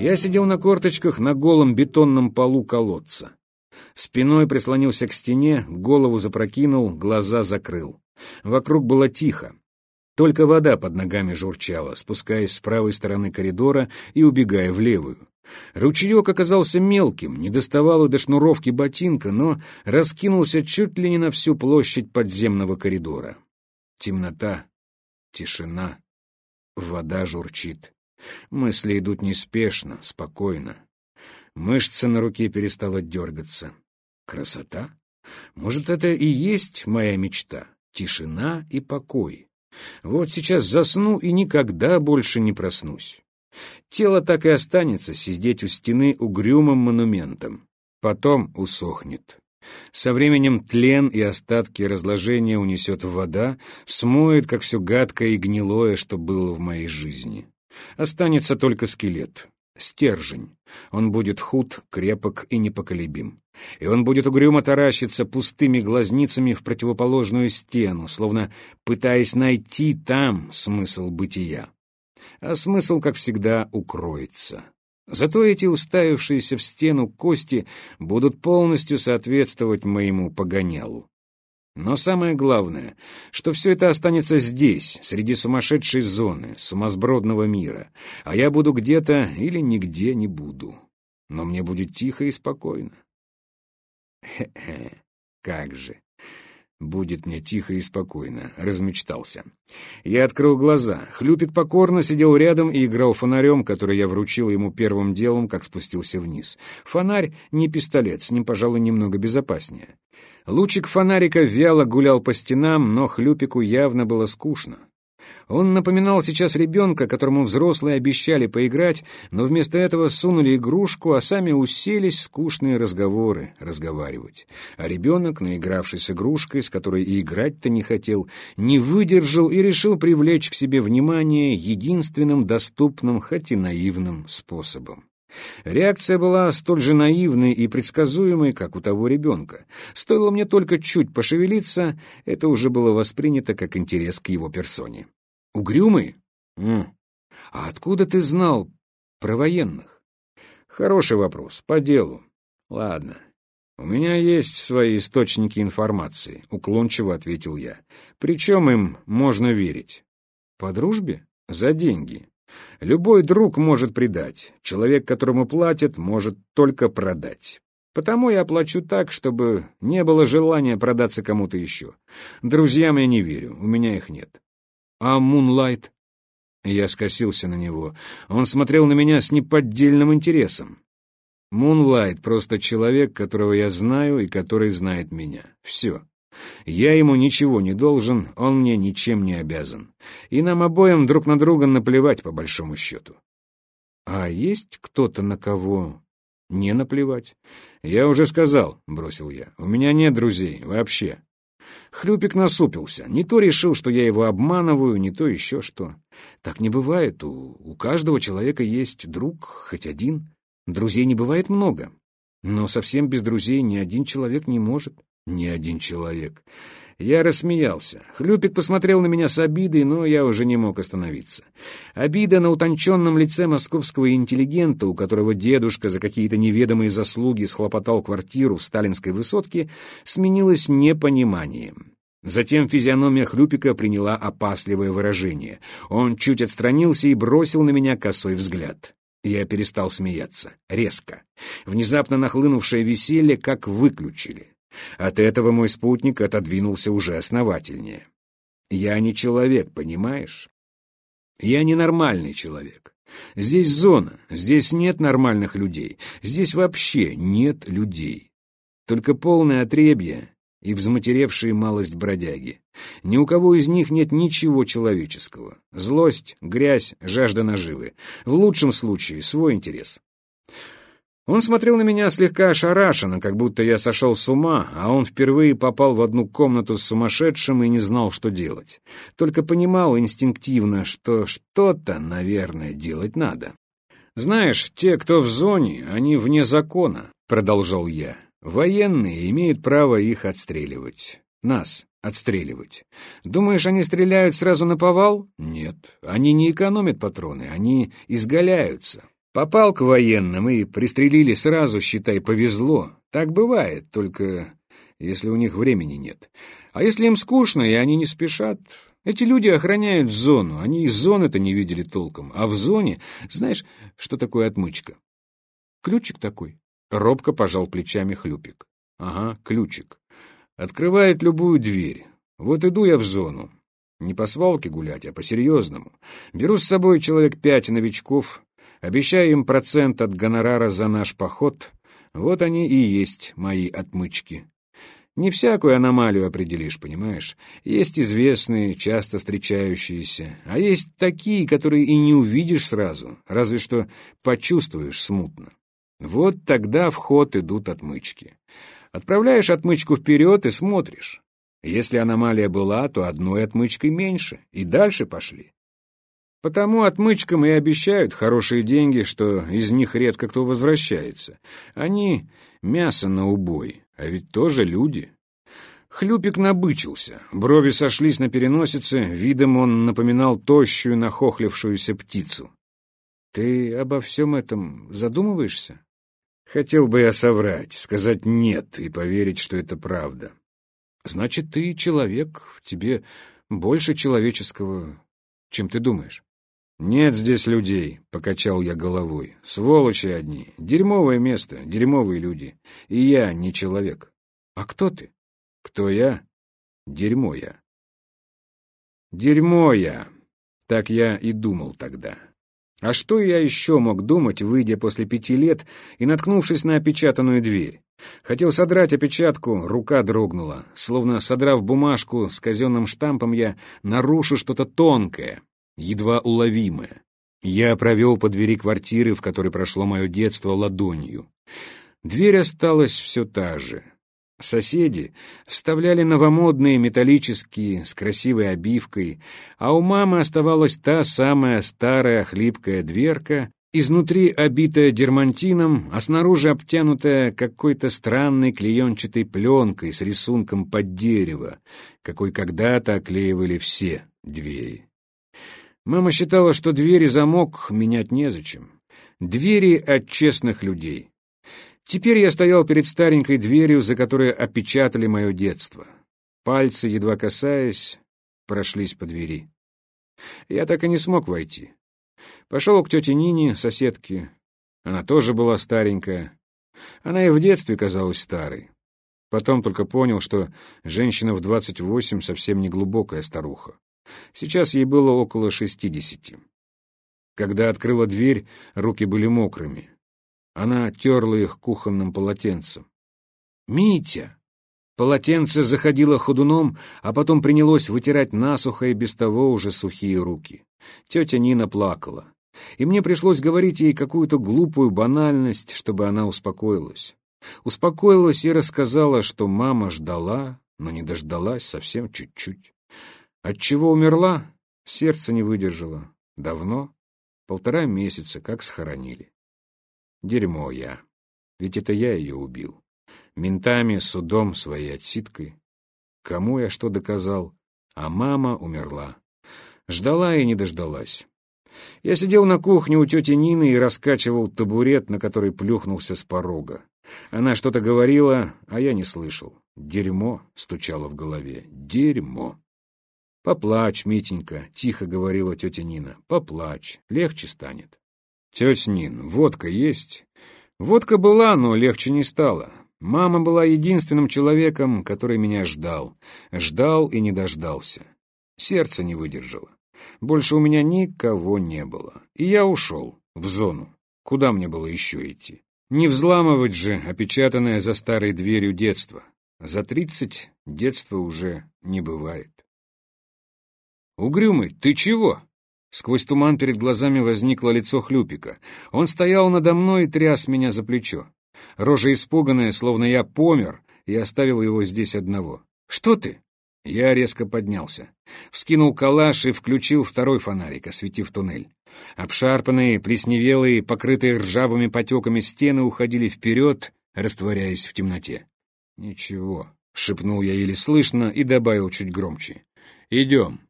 Я сидел на корточках на голом бетонном полу колодца. Спиной прислонился к стене, голову запрокинул, глаза закрыл. Вокруг было тихо. Только вода под ногами журчала, спускаясь с правой стороны коридора и убегая в левую. Ручеек оказался мелким, не доставал и до шнуровки ботинка, но раскинулся чуть ли не на всю площадь подземного коридора. Темнота, тишина, вода журчит. Мысли идут неспешно, спокойно. Мышца на руке перестала дергаться. Красота? Может, это и есть моя мечта? Тишина и покой. Вот сейчас засну и никогда больше не проснусь. Тело так и останется сидеть у стены угрюмым монументом. Потом усохнет. Со временем тлен и остатки разложения унесет вода, смоет, как все гадкое и гнилое, что было в моей жизни. Останется только скелет, стержень. Он будет худ, крепок и непоколебим. И он будет угрюмо таращиться пустыми глазницами в противоположную стену, словно пытаясь найти там смысл бытия. А смысл, как всегда, укроется. Зато эти уставившиеся в стену кости будут полностью соответствовать моему погонялу. Но самое главное, что все это останется здесь, среди сумасшедшей зоны, сумасбродного мира, а я буду где-то или нигде не буду. Но мне будет тихо и спокойно. Хе-хе, как же. Будет мне тихо и спокойно, размечтался. Я открыл глаза. Хлюпик покорно сидел рядом и играл фонарем, который я вручил ему первым делом, как спустился вниз. Фонарь не пистолет, с ним, пожалуй, немного безопаснее. Лучик фонарика вяло гулял по стенам, но Хлюпику явно было скучно. Он напоминал сейчас ребенка, которому взрослые обещали поиграть, но вместо этого сунули игрушку, а сами уселись скучные разговоры разговаривать. А ребенок, наигравшись игрушкой, с которой и играть-то не хотел, не выдержал и решил привлечь к себе внимание единственным доступным, хоть и наивным способом. Реакция была столь же наивной и предсказуемой, как у того ребенка. Стоило мне только чуть пошевелиться, это уже было воспринято как интерес к его персоне. «Угрюмый? М. А откуда ты знал про военных?» «Хороший вопрос, по делу. Ладно, у меня есть свои источники информации», — уклончиво ответил я. «Причем им можно верить. По дружбе? За деньги. Любой друг может предать, человек, которому платят, может только продать. Потому я плачу так, чтобы не было желания продаться кому-то еще. Друзьям я не верю, у меня их нет. А Мунлайт? Я скосился на него. Он смотрел на меня с неподдельным интересом. Мунлайт — просто человек, которого я знаю и который знает меня. Все. Я ему ничего не должен, он мне ничем не обязан. И нам обоим друг на друга наплевать, по большому счету. А есть кто-то, на кого не наплевать? Я уже сказал, — бросил я, — у меня нет друзей, вообще. Хлюпик насупился. Не то решил, что я его обманываю, не то еще что. Так не бывает. У, у каждого человека есть друг, хоть один. Друзей не бывает много. Но совсем без друзей ни один человек не может. Ни один человек. Я рассмеялся. Хлюпик посмотрел на меня с обидой, но я уже не мог остановиться. Обида на утонченном лице московского интеллигента, у которого дедушка за какие-то неведомые заслуги схлопотал квартиру в сталинской высотке, сменилась непониманием. Затем физиономия Хлюпика приняла опасливое выражение. Он чуть отстранился и бросил на меня косой взгляд. Я перестал смеяться. Резко. Внезапно нахлынувшее веселье как выключили. От этого мой спутник отодвинулся уже основательнее. Я не человек, понимаешь? Я не нормальный человек. Здесь зона, здесь нет нормальных людей, здесь вообще нет людей. Только полное отребье и взматеревшие малость бродяги. Ни у кого из них нет ничего человеческого. Злость, грязь, жажда наживы. В лучшем случае свой интерес. Он смотрел на меня слегка ошарашенно, как будто я сошел с ума, а он впервые попал в одну комнату с сумасшедшим и не знал, что делать. Только понимал инстинктивно, что что-то, наверное, делать надо. «Знаешь, те, кто в зоне, они вне закона», — продолжал я. «Военные имеют право их отстреливать. Нас отстреливать. Думаешь, они стреляют сразу на повал? Нет, они не экономят патроны, они изгаляются. Попал к военным и пристрелили сразу, считай, повезло. Так бывает, только если у них времени нет. А если им скучно, и они не спешат, эти люди охраняют зону, они и зоны-то не видели толком. А в зоне, знаешь, что такое отмычка? Ключик такой. Робко пожал плечами Хлюпик. Ага, ключик. Открывает любую дверь. Вот иду я в зону. Не по свалке гулять, а по-серьезному. Беру с собой человек пять новичков, обещаю им процент от гонорара за наш поход. Вот они и есть мои отмычки. Не всякую аномалию определишь, понимаешь? Есть известные, часто встречающиеся, а есть такие, которые и не увидишь сразу, разве что почувствуешь смутно. Вот тогда в ход идут отмычки. Отправляешь отмычку вперед и смотришь. Если аномалия была, то одной отмычкой меньше, и дальше пошли. Потому отмычкам и обещают хорошие деньги, что из них редко кто возвращается. Они — мясо на убой, а ведь тоже люди. Хлюпик набычился, брови сошлись на переносице, видом он напоминал тощую, нахохлившуюся птицу. «Ты обо всем этом задумываешься?» «Хотел бы я соврать, сказать «нет» и поверить, что это правда». «Значит, ты человек, в тебе больше человеческого, чем ты думаешь». «Нет здесь людей», — покачал я головой. «Сволочи одни. Дерьмовое место, дерьмовые люди. И я не человек». «А кто ты?» «Кто я?» «Дерьмо я». «Дерьмо я». Так я и думал тогда. А что я еще мог думать, выйдя после пяти лет и наткнувшись на опечатанную дверь? Хотел содрать опечатку, рука дрогнула. Словно содрав бумажку с казенным штампом, я нарушу что-то тонкое, едва уловимое. Я провел по двери квартиры, в которой прошло мое детство, ладонью. Дверь осталась все та же. Соседи вставляли новомодные металлические с красивой обивкой, а у мамы оставалась та самая старая хлипкая дверка, изнутри обитая дермантином, а снаружи обтянутая какой-то странной клеенчатой пленкой с рисунком под дерево, какой когда-то оклеивали все двери. Мама считала, что двери замок менять незачем. Двери от честных людей. Теперь я стоял перед старенькой дверью, за которой опечатали мое детство. Пальцы, едва касаясь, прошлись по двери. Я так и не смог войти. Пошел к тете Нине, соседке. Она тоже была старенькая. Она и в детстве казалась старой. Потом только понял, что женщина в двадцать восемь совсем не глубокая старуха. Сейчас ей было около шестидесяти. Когда открыла дверь, руки были мокрыми. Она терла их кухонным полотенцем. «Митя!» Полотенце заходило ходуном, а потом принялось вытирать насухо и без того уже сухие руки. Тетя Нина плакала. И мне пришлось говорить ей какую-то глупую банальность, чтобы она успокоилась. Успокоилась и рассказала, что мама ждала, но не дождалась совсем чуть-чуть. Отчего умерла? Сердце не выдержало. Давно? Полтора месяца, как схоронили. Дерьмо я. Ведь это я ее убил. Ментами, судом, своей отсидкой. Кому я что доказал? А мама умерла. Ждала и не дождалась. Я сидел на кухне у тети Нины и раскачивал табурет, на который плюхнулся с порога. Она что-то говорила, а я не слышал. «Дерьмо!» — стучало в голове. «Дерьмо!» «Поплачь, Митенька», — тихо говорила тетя Нина. «Поплачь, легче станет». «Тетя Нин, водка есть?» Водка была, но легче не стало. Мама была единственным человеком, который меня ждал. Ждал и не дождался. Сердце не выдержало. Больше у меня никого не было. И я ушел в зону. Куда мне было еще идти? Не взламывать же опечатанное за старой дверью детство. За тридцать детства уже не бывает. «Угрюмый, ты чего?» Сквозь туман перед глазами возникло лицо Хлюпика. Он стоял надо мной и тряс меня за плечо. Рожа испуганная, словно я помер, и оставил его здесь одного. «Что ты?» Я резко поднялся. Вскинул калаш и включил второй фонарик, осветив туннель. Обшарпанные, плесневелые, покрытые ржавыми потеками стены уходили вперед, растворяясь в темноте. «Ничего», — шепнул я еле слышно и добавил чуть громче. «Идем».